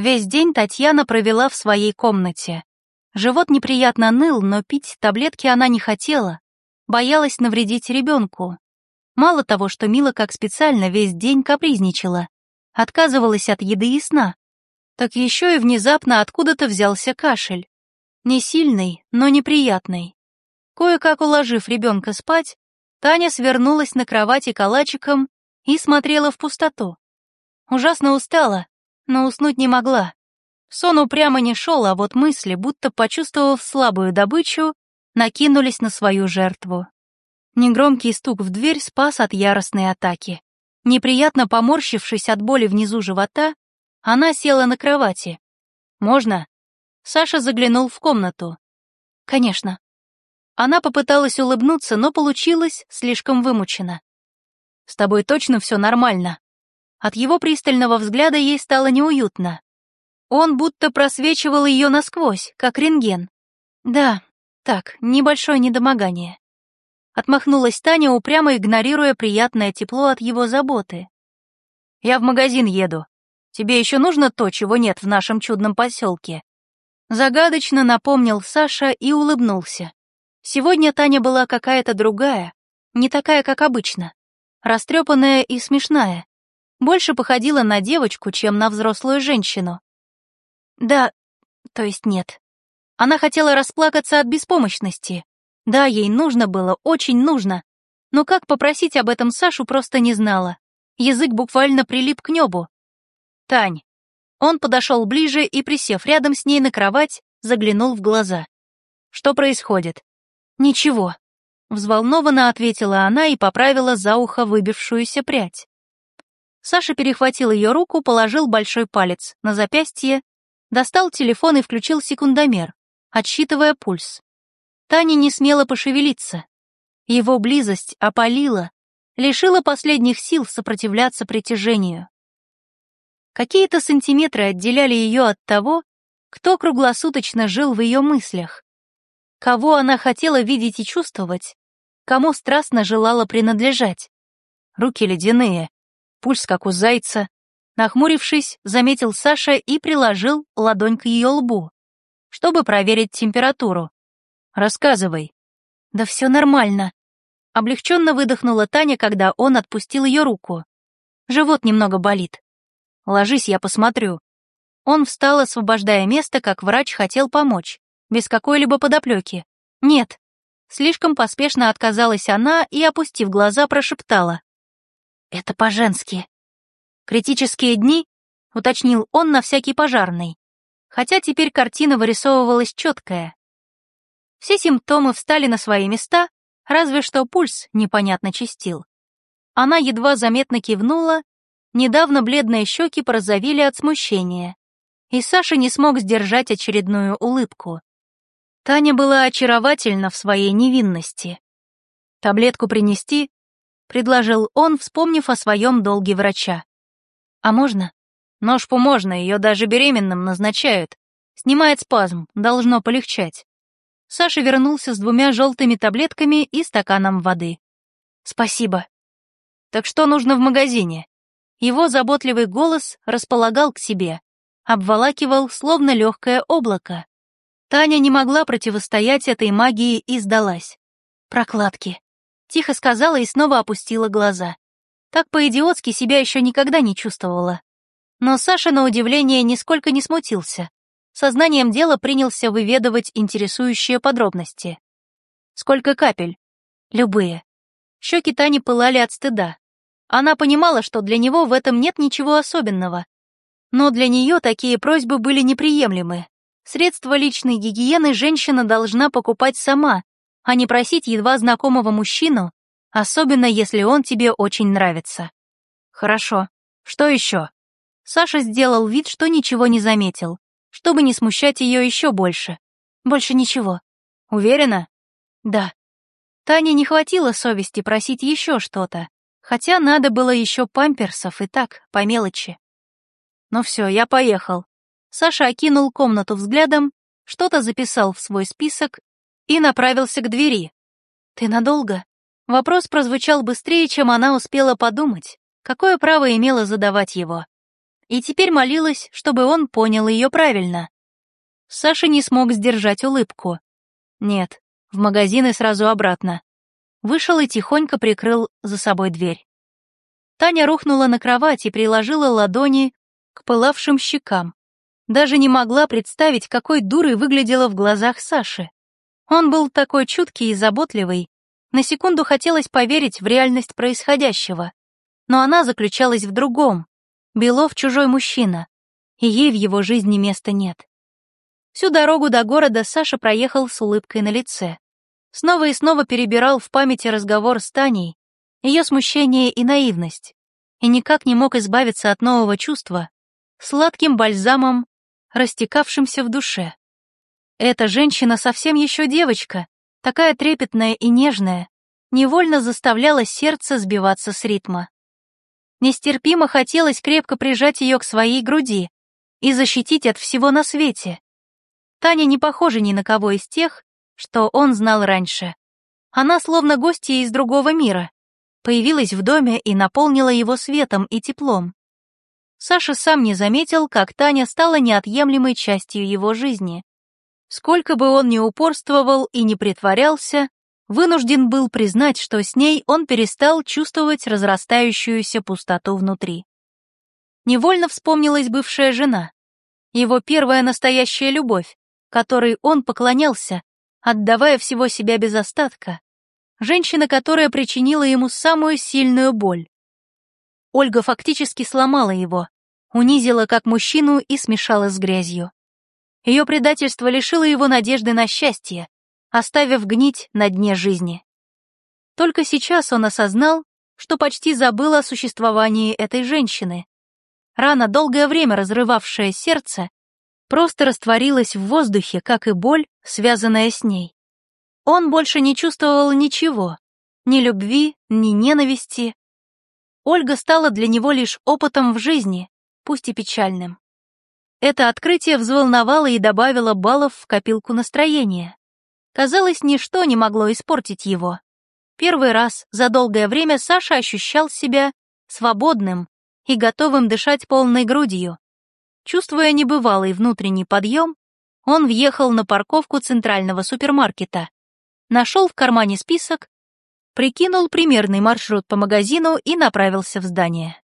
Весь день Татьяна провела в своей комнате. Живот неприятно ныл, но пить таблетки она не хотела, боялась навредить ребенку. Мало того, что Мила как специально весь день капризничала, отказывалась от еды и сна, так еще и внезапно откуда-то взялся кашель. Не сильный, но неприятный. Кое-как уложив ребенка спать, Таня свернулась на кровати калачиком и смотрела в пустоту. Ужасно устала, но уснуть не могла. Сон упрямо не шел, а вот мысли, будто почувствовав слабую добычу, накинулись на свою жертву. Негромкий стук в дверь спас от яростной атаки. Неприятно поморщившись от боли внизу живота, она села на кровати. «Можно?» Саша заглянул в комнату. «Конечно». Она попыталась улыбнуться, но получилось слишком вымучено. «С тобой точно все нормально?» От его пристального взгляда ей стало неуютно. Он будто просвечивал ее насквозь, как рентген. Да, так, небольшое недомогание. Отмахнулась Таня, упрямо игнорируя приятное тепло от его заботы. «Я в магазин еду. Тебе еще нужно то, чего нет в нашем чудном поселке?» Загадочно напомнил Саша и улыбнулся. Сегодня Таня была какая-то другая, не такая, как обычно. Растрепанная и смешная. Больше походила на девочку, чем на взрослую женщину. Да, то есть нет. Она хотела расплакаться от беспомощности. Да, ей нужно было, очень нужно. Но как попросить об этом Сашу просто не знала. Язык буквально прилип к небу. «Тань». Он подошел ближе и, присев рядом с ней на кровать, заглянул в глаза. «Что происходит?» «Ничего», — взволнованно ответила она и поправила за ухо выбившуюся прядь. Саша перехватил ее руку, положил большой палец на запястье Достал телефон и включил секундомер, отсчитывая пульс. Таня не смела пошевелиться. Его близость опалила, лишила последних сил сопротивляться притяжению. Какие-то сантиметры отделяли ее от того, кто круглосуточно жил в ее мыслях, кого она хотела видеть и чувствовать, кому страстно желала принадлежать. Руки ледяные, пульс как у зайца, Нахмурившись, заметил Саша и приложил ладонь к ее лбу, чтобы проверить температуру. «Рассказывай». «Да все нормально». Облегченно выдохнула Таня, когда он отпустил ее руку. Живот немного болит. «Ложись, я посмотрю». Он встал, освобождая место, как врач хотел помочь, без какой-либо подоплеки. «Нет». Слишком поспешно отказалась она и, опустив глаза, прошептала. «Это по-женски». Критические дни, уточнил он на всякий пожарный, хотя теперь картина вырисовывалась четкая. Все симптомы встали на свои места, разве что пульс непонятно чистил. Она едва заметно кивнула, недавно бледные щеки порозовели от смущения, и Саша не смог сдержать очередную улыбку. Таня была очаровательна в своей невинности. «Таблетку принести?» — предложил он, вспомнив о своем долге врача. А можно? Ножпу можно, ее даже беременным назначают. Снимает спазм, должно полегчать. Саша вернулся с двумя желтыми таблетками и стаканом воды. Спасибо. Так что нужно в магазине? Его заботливый голос располагал к себе, обволакивал, словно легкое облако. Таня не могла противостоять этой магии и сдалась. «Прокладки», — тихо сказала и снова опустила глаза. Так по-идиотски себя еще никогда не чувствовала. Но Саша, на удивление, нисколько не смутился. Сознанием дела принялся выведывать интересующие подробности. Сколько капель? Любые. Щеки Тани пылали от стыда. Она понимала, что для него в этом нет ничего особенного. Но для нее такие просьбы были неприемлемы. Средства личной гигиены женщина должна покупать сама, а не просить едва знакомого мужчину особенно если он тебе очень нравится. Хорошо. Что еще? Саша сделал вид, что ничего не заметил, чтобы не смущать ее еще больше. Больше ничего. Уверена? Да. Тане не хватило совести просить еще что-то, хотя надо было еще памперсов и так, по мелочи. Ну все, я поехал. Саша окинул комнату взглядом, что-то записал в свой список и направился к двери. Ты надолго? Вопрос прозвучал быстрее, чем она успела подумать. Какое право имела задавать его? и теперь молилась, чтобы он понял ее правильно. Саша не смог сдержать улыбку. Нет, в магазин и сразу обратно. Вышел и тихонько прикрыл за собой дверь. Таня рухнула на кровать и приложила ладони к пылавшим щекам. Даже не могла представить, какой дурой выглядела в глазах Саши. Он был такой чуткий и заботливый. На секунду хотелось поверить в реальность происходящего. Но она заключалась в другом. Белов чужой мужчина, и ей в его жизни места нет. Всю дорогу до города Саша проехал с улыбкой на лице. Снова и снова перебирал в памяти разговор с Таней, ее смущение и наивность, и никак не мог избавиться от нового чувства, сладким бальзамом, растекавшимся в душе. Эта женщина совсем еще девочка, такая трепетная и нежная, невольно заставляла сердце сбиваться с ритма. Нестерпимо хотелось крепко прижать ее к своей груди и защитить от всего на свете. Таня не похожа ни на кого из тех, что он знал раньше. Она словно гостья из другого мира, появилась в доме и наполнила его светом и теплом. Саша сам не заметил, как Таня стала неотъемлемой частью его жизни. Сколько бы он ни упорствовал и не притворялся, вынужден был признать, что с ней он перестал чувствовать разрастающуюся пустоту внутри. Невольно вспомнилась бывшая жена, его первая настоящая любовь, которой он поклонялся, отдавая всего себя без остатка. Женщина, которая причинила ему самую сильную боль. Ольга фактически сломала его, унизила как мужчину и смешала с грязью. Ее предательство лишило его надежды на счастье, оставив гнить на дне жизни. Только сейчас он осознал, что почти забыл о существовании этой женщины. Рана, долгое время разрывавшая сердце, просто растворилась в воздухе, как и боль, связанная с ней. Он больше не чувствовал ничего, ни любви, ни ненависти. Ольга стала для него лишь опытом в жизни, пусть и печальным. Это открытие взволновало и добавило баллов в копилку настроения. Казалось, ничто не могло испортить его. Первый раз за долгое время Саша ощущал себя свободным и готовым дышать полной грудью. Чувствуя небывалый внутренний подъем, он въехал на парковку центрального супермаркета, нашел в кармане список, прикинул примерный маршрут по магазину и направился в здание.